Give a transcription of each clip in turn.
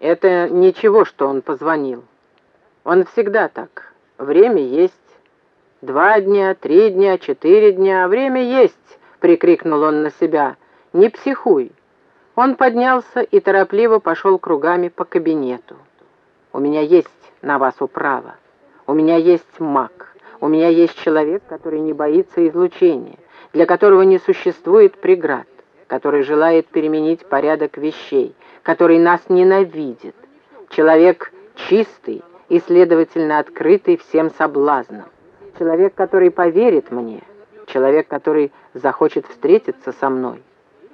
Это ничего, что он позвонил. Он всегда так. Время есть. Два дня, три дня, четыре дня. Время есть, прикрикнул он на себя. Не психуй. Он поднялся и торопливо пошел кругами по кабинету. У меня есть на вас управа. У меня есть маг. У меня есть человек, который не боится излучения, для которого не существует преград, который желает переменить порядок вещей, который нас ненавидит. Человек чистый и, следовательно, открытый всем соблазнам. Человек, который поверит мне. Человек, который захочет встретиться со мной.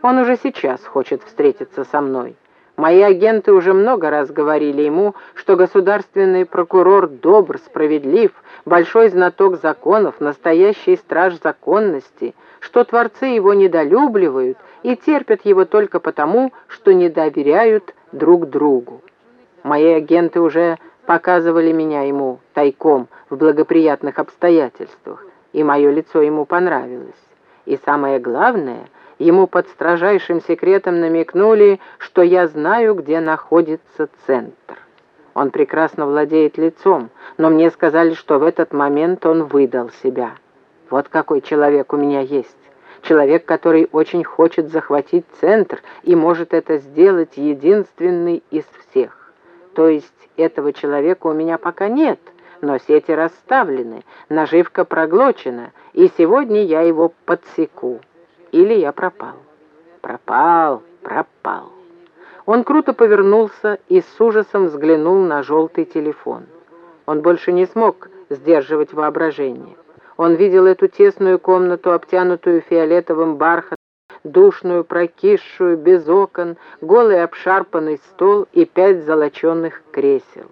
Он уже сейчас хочет встретиться со мной. Мои агенты уже много раз говорили ему, что государственный прокурор добр, справедлив, большой знаток законов, настоящий страж законности, что творцы его недолюбливают и терпят его только потому, что не доверяют друг другу. Мои агенты уже показывали меня ему тайком в благоприятных обстоятельствах, и мое лицо ему понравилось. И самое главное, ему под строжайшим секретом намекнули, что я знаю, где находится центр. Он прекрасно владеет лицом, но мне сказали, что в этот момент он выдал себя. Вот какой человек у меня есть. Человек, который очень хочет захватить центр и может это сделать единственный из всех. То есть этого человека у меня пока нет, но сети расставлены, наживка проглочена, и сегодня я его подсеку. Или я пропал. Пропал, пропал. Он круто повернулся и с ужасом взглянул на желтый телефон. Он больше не смог сдерживать воображение. Он видел эту тесную комнату, обтянутую фиолетовым бархатом, душную, прокисшую, без окон, голый обшарпанный стол и пять золоченных кресел.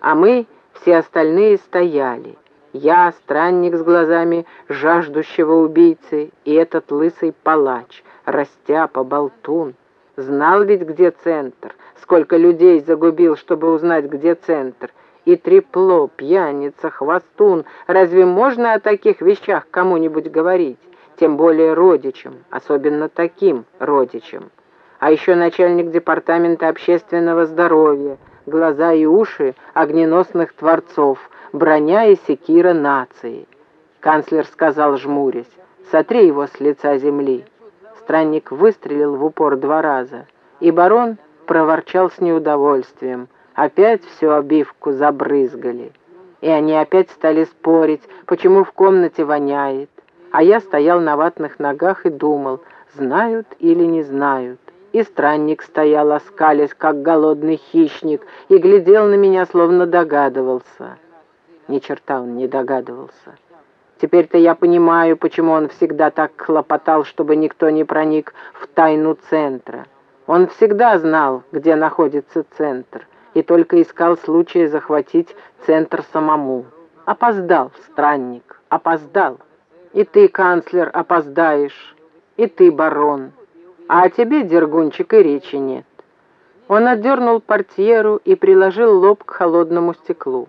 А мы, все остальные, стояли. Я, странник с глазами жаждущего убийцы, и этот лысый палач, растяпа, болтун. Знал ведь, где центр, сколько людей загубил, чтобы узнать, где центр. И трепло, пьяница, хвостун. Разве можно о таких вещах кому-нибудь говорить? тем более родичам, особенно таким родичам. А еще начальник департамента общественного здоровья, глаза и уши огненосных творцов, броня и секира нации. Канцлер сказал, жмурясь, «Сотри его с лица земли». Странник выстрелил в упор два раза, и барон проворчал с неудовольствием. Опять всю обивку забрызгали. И они опять стали спорить, почему в комнате воняет, а я стоял на ватных ногах и думал, знают или не знают. И странник стоял, оскалясь, как голодный хищник, и глядел на меня, словно догадывался. Ни черта он не догадывался. Теперь-то я понимаю, почему он всегда так хлопотал, чтобы никто не проник в тайну центра. Он всегда знал, где находится центр, и только искал случая захватить центр самому. Опоздал, странник, опоздал. И ты, канцлер, опоздаешь, и ты, барон. А о тебе, Дергунчик, и речи нет. Он отдернул портьеру и приложил лоб к холодному стеклу.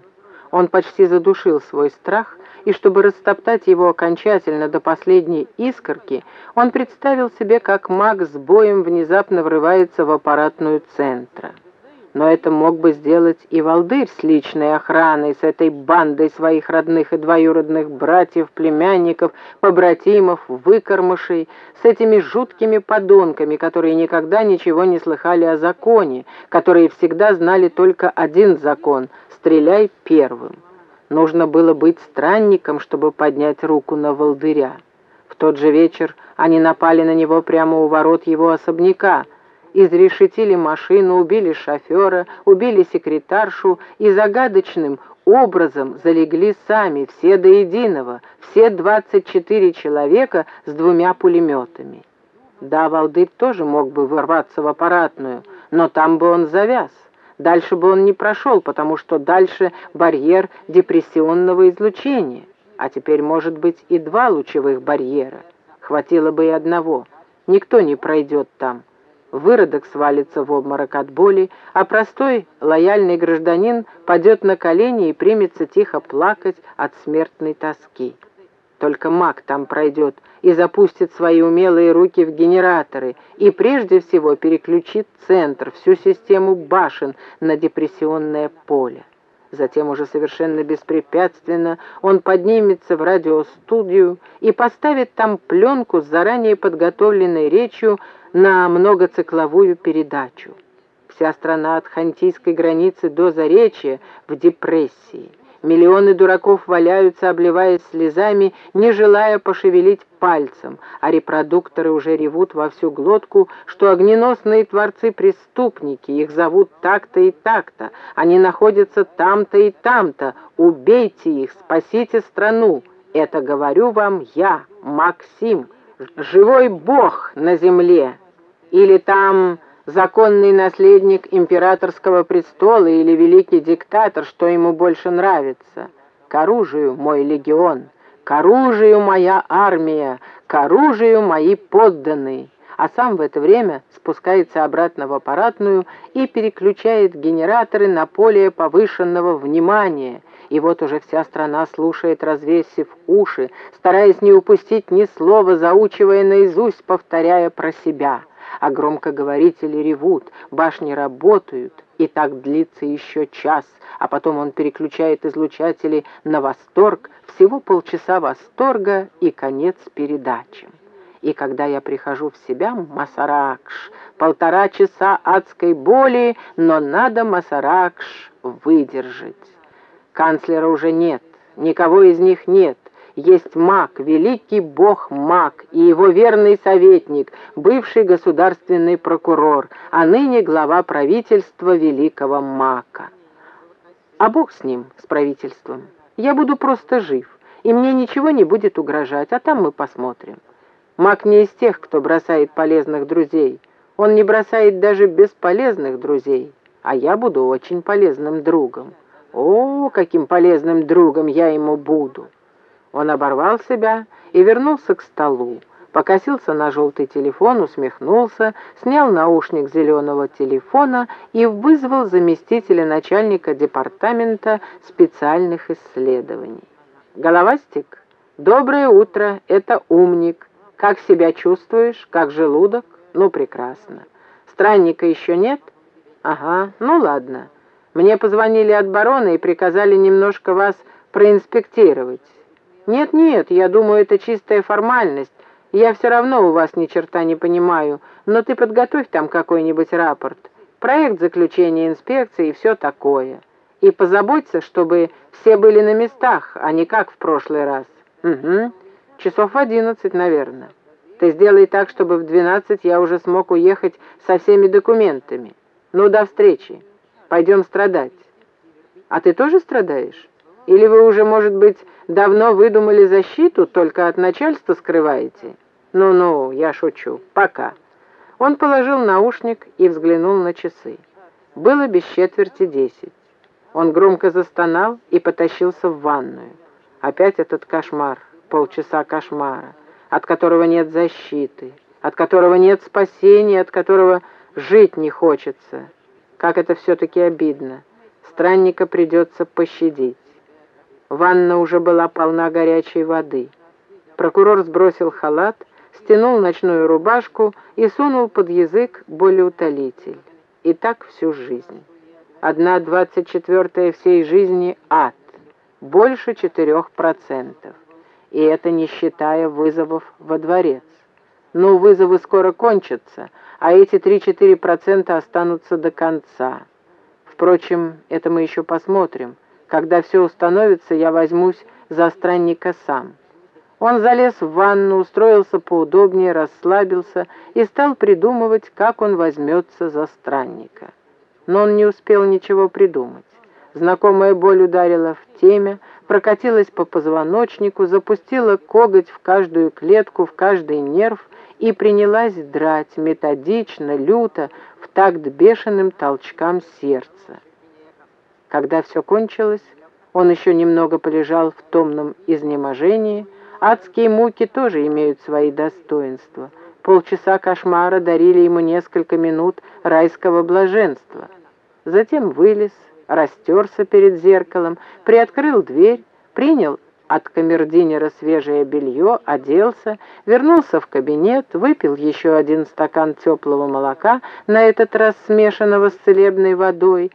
Он почти задушил свой страх, и чтобы растоптать его окончательно до последней искорки, он представил себе, как маг с боем внезапно врывается в аппаратную центра. Но это мог бы сделать и Валдырь с личной охраной, с этой бандой своих родных и двоюродных братьев, племянников, побратимов, выкормышей, с этими жуткими подонками, которые никогда ничего не слыхали о законе, которые всегда знали только один закон — стреляй первым. Нужно было быть странником, чтобы поднять руку на Валдыря. В тот же вечер они напали на него прямо у ворот его особняка — изрешетили машину, убили шофера, убили секретаршу и загадочным образом залегли сами, все до единого, все 24 человека с двумя пулеметами. Да, Валдырь тоже мог бы ворваться в аппаратную, но там бы он завяз. Дальше бы он не прошел, потому что дальше барьер депрессионного излучения. А теперь может быть и два лучевых барьера. Хватило бы и одного. Никто не пройдет там выродок свалится в обморок от боли, а простой лояльный гражданин падет на колени и примется тихо плакать от смертной тоски. только маг там пройдет и запустит свои умелые руки в генераторы и прежде всего переключит центр, всю систему башен на депрессионное поле. Затем уже совершенно беспрепятственно он поднимется в радиостудию и поставит там пленку с заранее подготовленной речью на многоцикловую передачу. Вся страна от хантийской границы до Заречья в депрессии. Миллионы дураков валяются, обливаясь слезами, не желая пошевелить пальцем, а репродукторы уже ревут во всю глотку, что огненосные творцы-преступники, их зовут так-то и так-то, они находятся там-то и там-то, убейте их, спасите страну. Это говорю вам я, Максим, живой бог на земле. Или там законный наследник императорского престола или великий диктатор, что ему больше нравится. К оружию мой легион, к оружию моя армия, к оружию мои подданные. А сам в это время спускается обратно в аппаратную и переключает генераторы на поле повышенного внимания. И вот уже вся страна слушает, развесив уши, стараясь не упустить ни слова, заучивая наизусть, повторяя про себя — а громкоговорители ревут, башни работают, и так длится еще час, а потом он переключает излучатели на восторг, всего полчаса восторга и конец передачи. И когда я прихожу в себя, Масаракш, полтора часа адской боли, но надо Масаракш выдержать. Канцлера уже нет, никого из них нет, есть маг, великий бог маг и его верный советник, бывший государственный прокурор, а ныне глава правительства великого мака. А бог с ним, с правительством. Я буду просто жив, и мне ничего не будет угрожать, а там мы посмотрим. Маг не из тех, кто бросает полезных друзей. Он не бросает даже бесполезных друзей, а я буду очень полезным другом. О, каким полезным другом я ему буду!» Он оборвал себя и вернулся к столу, покосился на желтый телефон, усмехнулся, снял наушник зеленого телефона и вызвал заместителя начальника департамента специальных исследований. «Головастик, доброе утро, это умник. Как себя чувствуешь? Как желудок? Ну, прекрасно. Странника еще нет? Ага, ну ладно. Мне позвонили от барона и приказали немножко вас проинспектировать. «Нет-нет, я думаю, это чистая формальность. Я все равно у вас ни черта не понимаю, но ты подготовь там какой-нибудь рапорт, проект заключения инспекции и все такое. И позаботься, чтобы все были на местах, а не как в прошлый раз. Угу, часов одиннадцать, наверное. Ты сделай так, чтобы в двенадцать я уже смог уехать со всеми документами. Ну, до встречи. Пойдем страдать. А ты тоже страдаешь? Или вы уже, может быть, давно выдумали защиту, только от начальства скрываете? Ну-ну, я шучу. Пока». Он положил наушник и взглянул на часы. Было без четверти десять. Он громко застонал и потащился в ванную. Опять этот кошмар, полчаса кошмара, от которого нет защиты, от которого нет спасения, от которого жить не хочется. Как это все-таки обидно. Странника придется пощадить. Ванна уже была полна горячей воды. Прокурор сбросил халат, стянул ночную рубашку и сунул под язык болеутолитель. И так всю жизнь. Одна двадцать четвертая всей жизни — ад. Больше четырех процентов. И это не считая вызовов во дворец. Ну, вызовы скоро кончатся, а эти три-четыре процента останутся до конца. Впрочем, это мы еще посмотрим. Когда все установится, я возьмусь за странника сам. Он залез в ванну, устроился поудобнее, расслабился и стал придумывать, как он возьмется за странника. Но он не успел ничего придумать. Знакомая боль ударила в темя, прокатилась по позвоночнику, запустила коготь в каждую клетку, в каждый нерв и принялась драть методично, люто, в такт бешеным толчкам сердца. Когда все кончилось, он еще немного полежал в томном изнеможении. Адские муки тоже имеют свои достоинства. Полчаса кошмара дарили ему несколько минут райского блаженства. Затем вылез, растерся перед зеркалом, приоткрыл дверь, принял от камердинера свежее белье, оделся, вернулся в кабинет, выпил еще один стакан теплого молока, на этот раз смешанного с целебной водой,